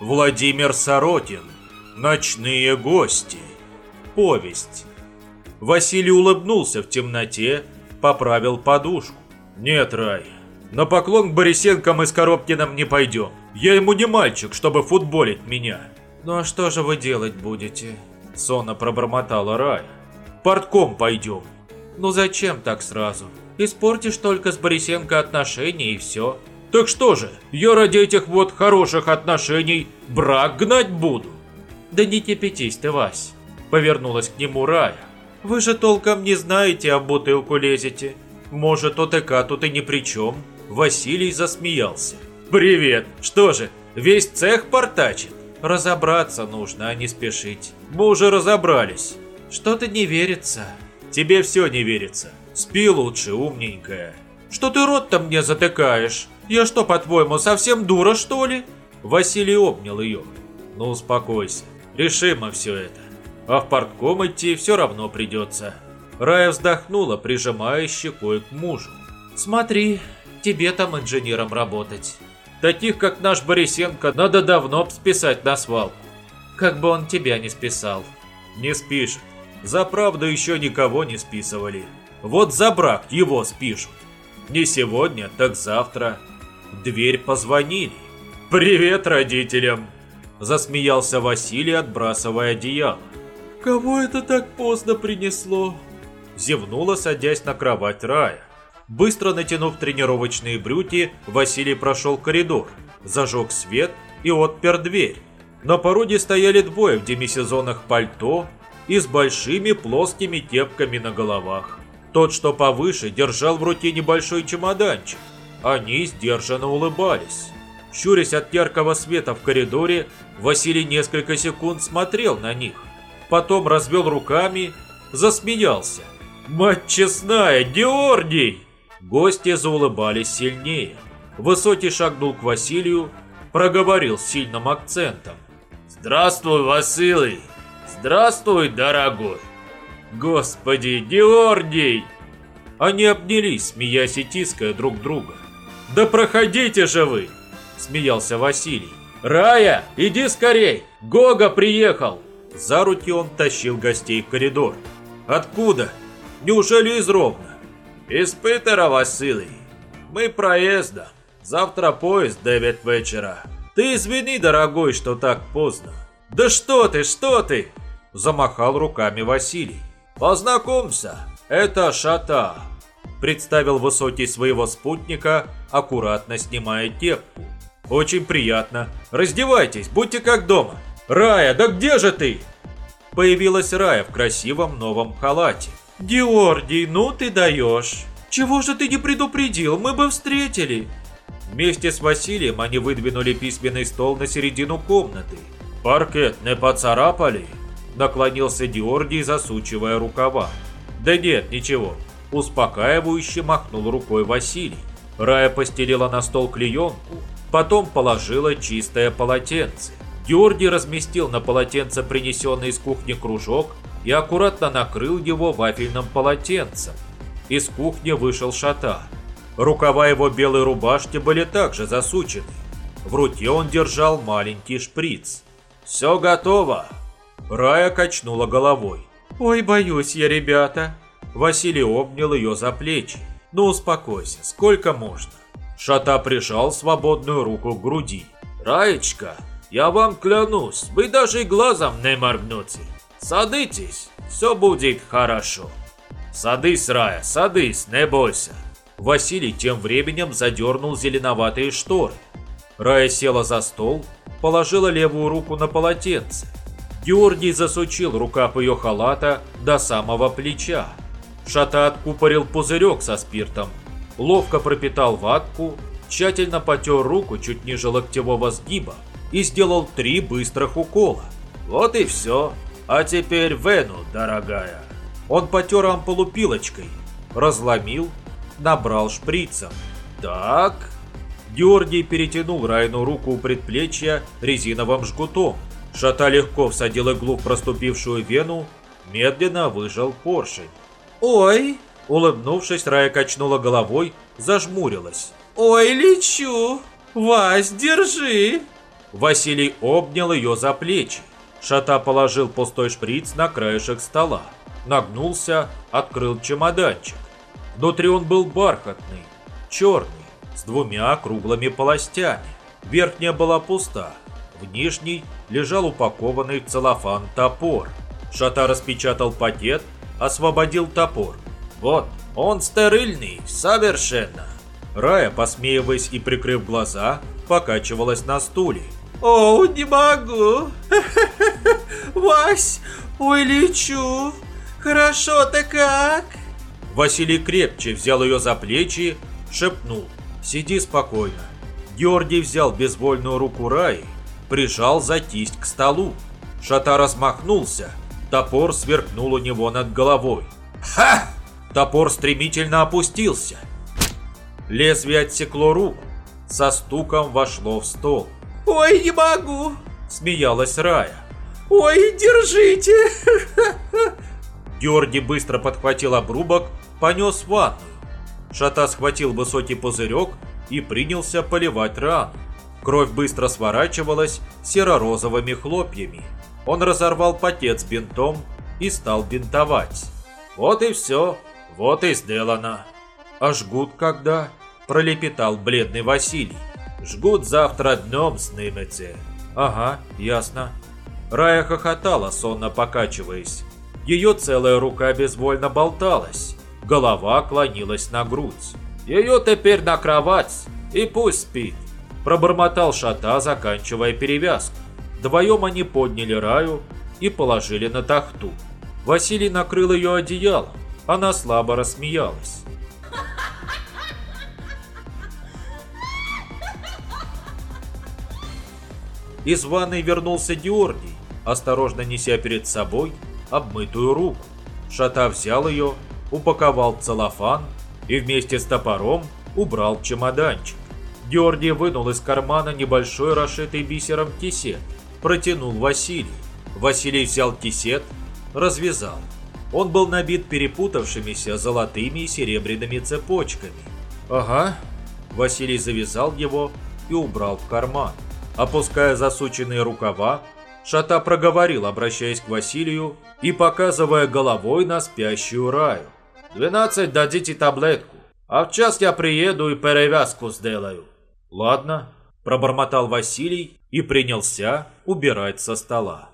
Владимир Соротин. Ночные гости. Повесть. Василий улыбнулся в темноте, поправил подушку. Нет, Рай, на поклон к Борисенко мы с Коробкиным не пойдем. Я ему не мальчик, чтобы футболить меня. Ну а что же вы делать будете? Сонно пробормотала Рая. Портком пойдем. Ну зачем так сразу? Испортишь только с Борисенко отношения и все. Так что же, я ради этих вот хороших отношений брак гнать буду? Да не кипятись ты, Вась. Повернулась к нему Рая. Вы же толком не знаете, а бутылку лезете. Может, ОТК тут и ни при чем. Василий засмеялся. Привет. Что же, весь цех портачит? Разобраться нужно, а не спешить. Мы уже разобрались. Что-то не верится. Тебе все не верится. Спи лучше, умненькая. Что ты рот-то мне затыкаешь? Я что, по-твоему, совсем дура, что ли? Василий обнял ее. Ну, успокойся. Решимо все это. А в портком идти все равно придется. Рая вздохнула, прижимая щекой к мужу. Смотри, тебе там инженером работать. Таких, как наш Борисенко, надо давно списать на свалку. Как бы он тебя не списал. Не спишет. За правду еще никого не списывали. Вот за брак его спишут. Не сегодня, так завтра. Дверь позвонили. «Привет родителям!» Засмеялся Василий, отбрасывая одеяло. «Кого это так поздно принесло?» Зевнула, садясь на кровать Рая. Быстро натянув тренировочные брюки, Василий прошел коридор, зажег свет и отпер дверь. На породе стояли двое в демисезонах пальто и с большими плоскими кепками на головах. Тот, что повыше, держал в руке небольшой чемоданчик. Они сдержанно улыбались. Щурясь от яркого света в коридоре, Василий несколько секунд смотрел на них. Потом развел руками, засмеялся. «Мать честная, Георгий!» Гости заулыбались сильнее. Высокий шагнул к Василию, проговорил с сильным акцентом. «Здравствуй, Василий! Здравствуй, дорогой!» «Господи, Георгий!» Они обнялись, смеясь и тиская друг друга. «Да проходите же вы!» – смеялся Василий. «Рая, иди скорей! Гога приехал!» За руки он тащил гостей в коридор. «Откуда? Неужели из Ровно?» «Из Питера, Василий. Мы проездом. Завтра поезд 9 вечера. Ты извини, дорогой, что так поздно». «Да что ты, что ты!» – замахал руками Василий. «Познакомься, это Шата», – представил Высокий своего спутника, аккуратно снимая кепку. «Очень приятно. Раздевайтесь, будьте как дома. Рая, да где же ты?» Появилась Рая в красивом новом халате. «Георгий, ну ты даешь! Чего же ты не предупредил? Мы бы встретили!» Вместе с Василием они выдвинули письменный стол на середину комнаты. «Паркет не поцарапали?» Наклонился Георгий, засучивая рукава. «Да нет, ничего». Успокаивающе махнул рукой Василий. Рая постелила на стол клеенку, потом положила чистое полотенце. Георгий разместил на полотенце принесенный из кухни кружок и аккуратно накрыл его вафельным полотенцем. Из кухни вышел шата. Рукава его белой рубашки были также засучены. В руке он держал маленький шприц. «Все готово!» Рая качнула головой. «Ой, боюсь я, ребята!» Василий обнял ее за плечи. «Ну успокойся, сколько можно?» Шата прижал свободную руку к груди. «Раечка, я вам клянусь, вы даже глазом не моргнете. Садитесь, все будет хорошо». «Садись, Рая, садись, не бойся». Василий тем временем задернул зеленоватые шторы. Рая села за стол, положила левую руку на полотенце. Георгий засучил рукав ее халата до самого плеча. Шата откупорил пузырек со спиртом, ловко пропитал ватку, тщательно потер руку чуть ниже локтевого сгиба и сделал три быстрых укола. Вот и все. А теперь вену, дорогая. Он потер ампулу пилочкой, разломил, набрал шприцем. Так. Георгий перетянул Райну руку у предплечья резиновым жгутом. Шата легко всадил иглу в проступившую вену, медленно выжал поршень. «Ой!» Улыбнувшись, Рая качнула головой, зажмурилась. «Ой, лечу! Вась, держи!» Василий обнял ее за плечи. Шата положил пустой шприц на краешек стола. Нагнулся, открыл чемоданчик. Внутри он был бархатный, черный, с двумя круглыми полостями. Верхняя была пуста. В нижней лежал упакованный в целлофан топор. Шата распечатал пакет, освободил топор. Вот, он стерильный, совершенно. Рая, посмеиваясь и прикрыв глаза, покачивалась на стуле. «О, не могу! Вась, ой, лечу! Хорошо-то как?» Василий крепче взял ее за плечи, шепнул. «Сиди спокойно». Георгий взял безвольную руку Раи, прижал за кисть к столу. Шата размахнулся, топор сверкнул у него над головой. «Ха!» Топор стремительно опустился. Лезвие отсекло руку, со стуком вошло в стол. «Ой, не могу!» – смеялась Рая. «Ой, держите!» Георгий быстро подхватил обрубок, понес в ванную. Шата схватил высокий пузырек и принялся поливать рану. Кровь быстро сворачивалась серо-розовыми хлопьями. Он разорвал пакет с бинтом и стал бинтовать. Вот и все, вот и сделано. А жгут когда? Пролепетал бледный Василий. Жгут завтра днем снимете. Ага, ясно. Рая хохотала, сонно покачиваясь. Ее целая рука безвольно болталась. Голова клонилась на грудь. Ее теперь на кровать и пусть спит. Пробормотал Шата, заканчивая перевязку. Вдвоем они подняли Раю и положили на тахту. Василий накрыл ее одеялом. Она слабо рассмеялась. Из ванной вернулся Георгий, осторожно неся перед собой обмытую руку. Шата взял ее, упаковал целлофан и вместе с топором убрал чемоданчик. Георгий вынул из кармана небольшой расшитый бисером кисет, протянул Василий. Василий взял кисет, развязал. Он был набит перепутавшимися золотыми и серебряными цепочками. «Ага». Василий завязал его и убрал в карман. Опуская засученные рукава, Шата проговорил, обращаясь к Василию и показывая головой на спящую Раю. «Двенадцать дадите таблетку, а в час я приеду и перевязку сделаю». «Ладно», – пробормотал Василий и принялся убирать со стола.